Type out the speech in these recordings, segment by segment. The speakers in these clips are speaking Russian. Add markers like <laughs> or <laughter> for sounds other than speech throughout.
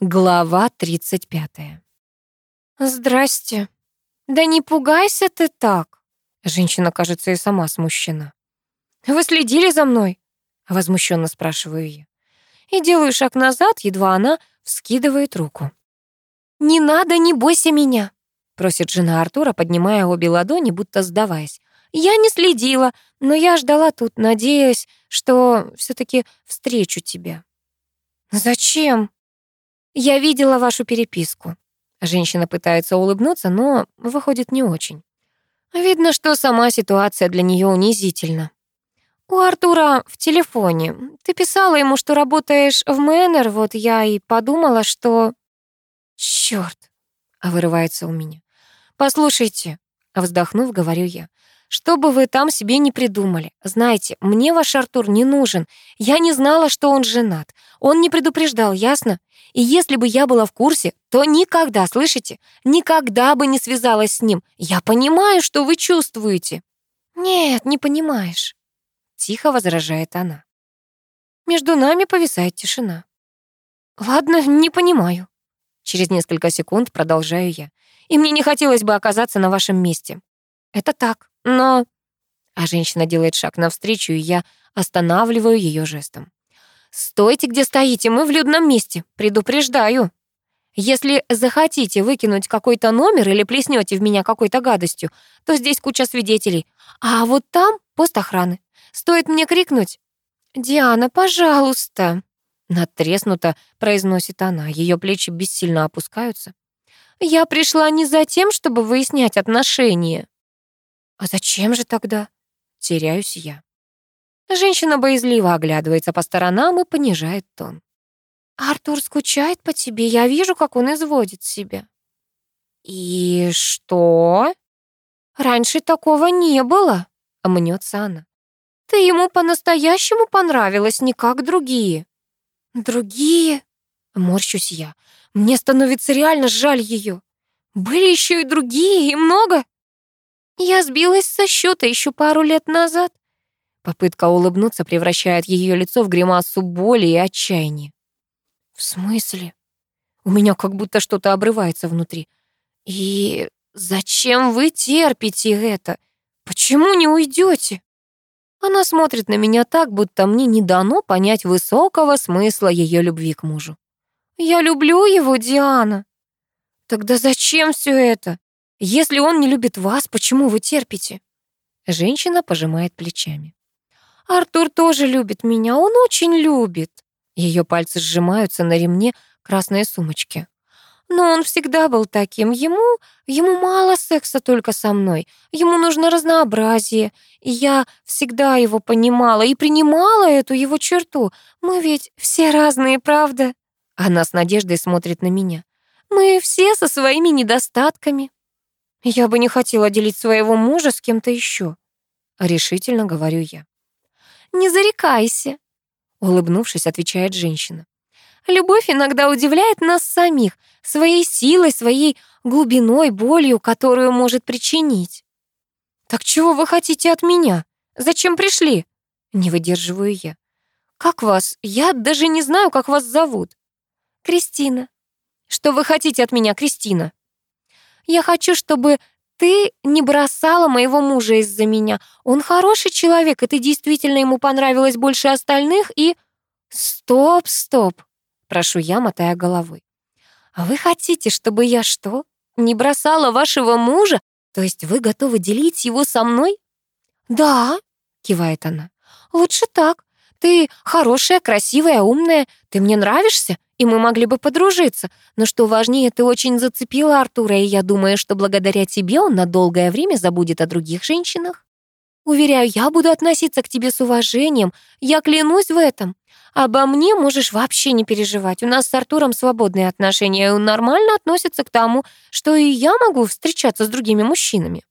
Глава 35. «Здрасте. Да не пугайся ты так!» Женщина, кажется, и сама смущена. «Вы следили за мной?» Возмущенно спрашиваю я. И делаю шаг назад, едва она вскидывает руку. «Не надо, не бойся меня!» Просит жена Артура, поднимая обе ладони, будто сдаваясь. «Я не следила, но я ждала тут, надеясь, что все таки встречу тебя». «Зачем?» Я видела вашу переписку. Женщина пытается улыбнуться, но выходит не очень. Видно, что сама ситуация для нее унизительна. У Артура в телефоне. Ты писала ему, что работаешь в Мэннер, вот я и подумала, что... Чёрт, вырывается у меня. Послушайте, вздохнув, говорю я. Что бы вы там себе не придумали, знаете, мне ваш Артур не нужен. Я не знала, что он женат. Он не предупреждал, ясно? И если бы я была в курсе, то никогда, слышите, никогда бы не связалась с ним. Я понимаю, что вы чувствуете. Нет, не понимаешь. Тихо возражает она. Между нами повисает тишина. Ладно, не понимаю. Через несколько секунд продолжаю я. И мне не хотелось бы оказаться на вашем месте. Это так, но... А женщина делает шаг навстречу, и я останавливаю ее жестом. «Стойте, где стоите, мы в людном месте, предупреждаю. Если захотите выкинуть какой-то номер или плеснете в меня какой-то гадостью, то здесь куча свидетелей. А вот там пост охраны. Стоит мне крикнуть «Диана, пожалуйста!» Натреснуто произносит она, ее плечи бессильно опускаются. «Я пришла не за тем, чтобы выяснять отношения». «А зачем же тогда?» Теряюсь я. Женщина боязливо оглядывается по сторонам и понижает тон. «Артур скучает по тебе, я вижу, как он изводит себя». «И что?» «Раньше такого не было», — мнется она. «Ты ему по-настоящему понравилась, не как другие». «Другие?» — морщусь я. «Мне становится реально жаль ее. Были еще и другие, и много». Я сбилась со счета еще пару лет назад. Попытка улыбнуться превращает ее лицо в гримасу боли и отчаяния. В смысле? У меня как будто что-то обрывается внутри. И зачем вы терпите это? Почему не уйдете? Она смотрит на меня так, будто мне не дано понять высокого смысла ее любви к мужу. Я люблю его, Диана. Тогда зачем все это? Если он не любит вас, почему вы терпите? Женщина пожимает плечами. Артур тоже любит меня, он очень любит. Ее пальцы сжимаются на ремне красной сумочки. Но он всегда был таким. Ему, ему мало секса только со мной. Ему нужно разнообразие. И я всегда его понимала и принимала эту его черту. Мы ведь все разные, правда? Она с надеждой смотрит на меня. Мы все со своими недостатками. Я бы не хотела делить своего мужа с кем-то еще. Решительно говорю я. Не зарекайся, улыбнувшись, отвечает женщина. Любовь иногда удивляет нас самих своей силой, своей глубиной, болью, которую может причинить. Так чего вы хотите от меня? Зачем пришли? Не выдерживаю я. Как вас? Я даже не знаю, как вас зовут. Кристина. Что вы хотите от меня, Кристина? Я хочу, чтобы ты не бросала моего мужа из-за меня. Он хороший человек, и ты действительно ему понравилась больше остальных, и... Стоп, стоп, прошу я, мотая головой. А вы хотите, чтобы я что? Не бросала вашего мужа? То есть вы готовы делить его со мной? Да, кивает она. Лучше так. Ты хорошая, красивая, умная. Ты мне нравишься? И мы могли бы подружиться. Но что важнее, ты очень зацепила Артура, и я думаю, что благодаря тебе он на долгое время забудет о других женщинах. Уверяю, я буду относиться к тебе с уважением, я клянусь в этом. Обо мне можешь вообще не переживать. У нас с Артуром свободные отношения, и он нормально относится к тому, что и я могу встречаться с другими мужчинами.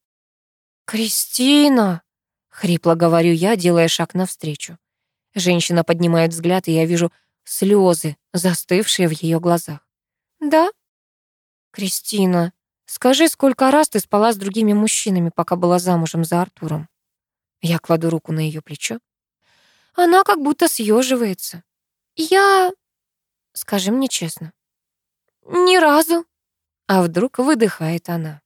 «Кристина!» — хрипло говорю я, делая шаг навстречу. Женщина поднимает взгляд, и я вижу слезы, застывшие в ее глазах. «Да?» «Кристина, скажи, сколько раз ты спала с другими мужчинами, пока была замужем за Артуром?» Я кладу руку на ее плечо. Она как будто съеживается. «Я...» «Скажи мне честно». ни разу. А вдруг выдыхает она.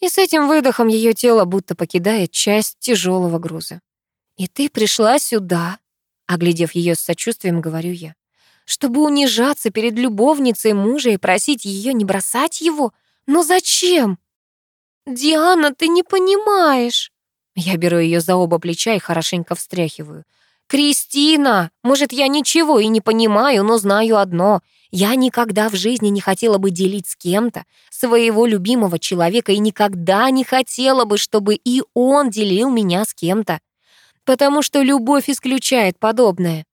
И с этим выдохом ее тело будто покидает часть тяжелого груза. «И ты пришла сюда», — оглядев ее с сочувствием, говорю я, «чтобы унижаться перед любовницей мужа и просить ее не бросать его? Но зачем?» «Диана, ты не понимаешь!» Я беру ее за оба плеча и хорошенько встряхиваю. «Кристина, может, я ничего и не понимаю, но знаю одно. Я никогда в жизни не хотела бы делить с кем-то своего любимого человека и никогда не хотела бы, чтобы и он делил меня с кем-то. Потому что любовь исключает подобное.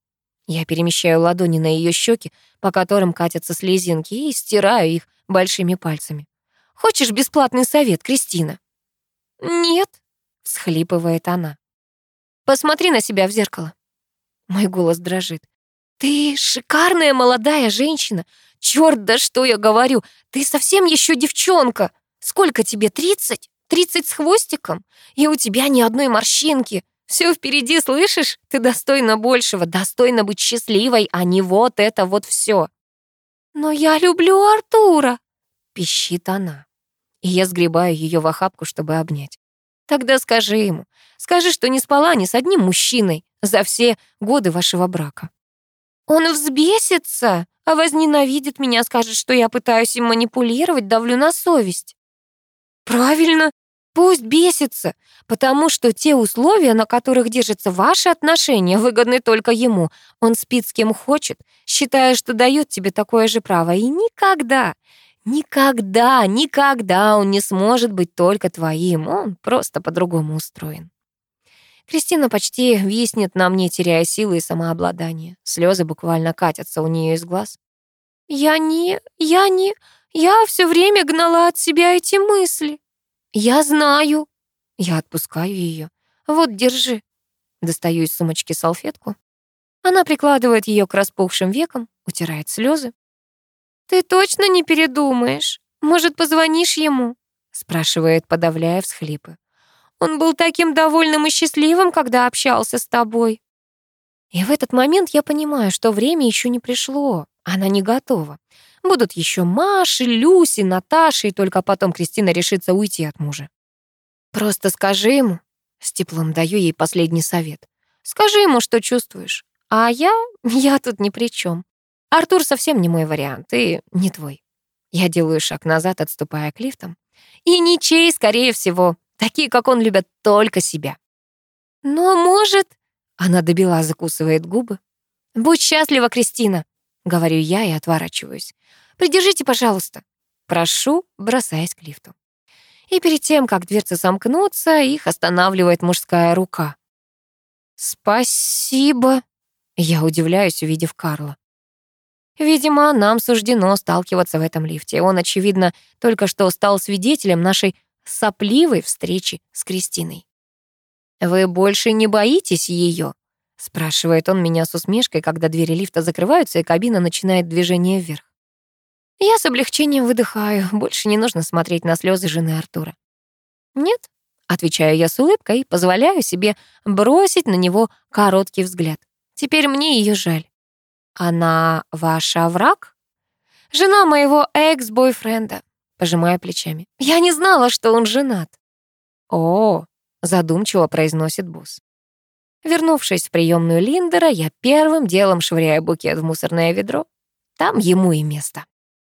Я перемещаю ладони на ее щеки, по которым катятся слезинки, и стираю их большими пальцами. «Хочешь бесплатный совет, Кристина?» «Нет», — всхлипывает она. «Посмотри на себя в зеркало». Мой голос дрожит. «Ты шикарная молодая женщина. Чёрт, да что я говорю, ты совсем еще девчонка. Сколько тебе, тридцать? Тридцать с хвостиком? И у тебя ни одной морщинки. Все впереди, слышишь? Ты достойна большего, достойна быть счастливой, а не вот это вот все. «Но я люблю Артура», — пищит она. И я сгребаю ее в охапку, чтобы обнять. Тогда скажи ему, скажи, что не спала ни с одним мужчиной за все годы вашего брака. Он взбесится, а возненавидит меня, скажет, что я пытаюсь им манипулировать, давлю на совесть. Правильно, пусть бесится, потому что те условия, на которых держатся ваши отношения, выгодны только ему. Он спит с кем хочет, считая, что дает тебе такое же право, и никогда, никогда, никогда он не сможет быть только твоим, он просто по-другому устроен. Кристина почти виснет на мне, теряя силы и самообладание. Слезы буквально катятся у нее из глаз. «Я не... я не... я все время гнала от себя эти мысли. Я знаю». Я отпускаю ее. «Вот, держи». Достаю из сумочки салфетку. Она прикладывает ее к распухшим векам, утирает слезы. «Ты точно не передумаешь? Может, позвонишь ему?» спрашивает, подавляя всхлипы. Он был таким довольным и счастливым, когда общался с тобой. И в этот момент я понимаю, что время еще не пришло. Она не готова. Будут еще Маши, Люси, Наташи, и только потом Кристина решится уйти от мужа. Просто скажи ему, с теплом даю ей последний совет. Скажи ему, что чувствуешь. А я, <laughs> я тут ни при чем. Артур совсем не мой вариант и не твой. Я делаю шаг назад, отступая к лифтам. И ничей, скорее всего. Такие, как он, любят только себя. Но, может... Она добила, закусывает губы. «Будь счастлива, Кристина», — говорю я и отворачиваюсь. «Придержите, пожалуйста». Прошу, бросаясь к лифту. И перед тем, как дверцы сомкнутся, их останавливает мужская рука. «Спасибо», — я удивляюсь, увидев Карла. Видимо, нам суждено сталкиваться в этом лифте. Он, очевидно, только что стал свидетелем нашей сопливой встречи с Кристиной. «Вы больше не боитесь ее?» — спрашивает он меня с усмешкой, когда двери лифта закрываются и кабина начинает движение вверх. Я с облегчением выдыхаю, больше не нужно смотреть на слезы жены Артура. «Нет», — отвечаю я с улыбкой и позволяю себе бросить на него короткий взгляд. Теперь мне ее жаль. Она ваша враг? Жена моего экс-бойфренда пожимая плечами. «Я не знала, что он женат». «О», — задумчиво произносит босс. Вернувшись в приемную Линдера, я первым делом швыряю букет в мусорное ведро. Там ему и место.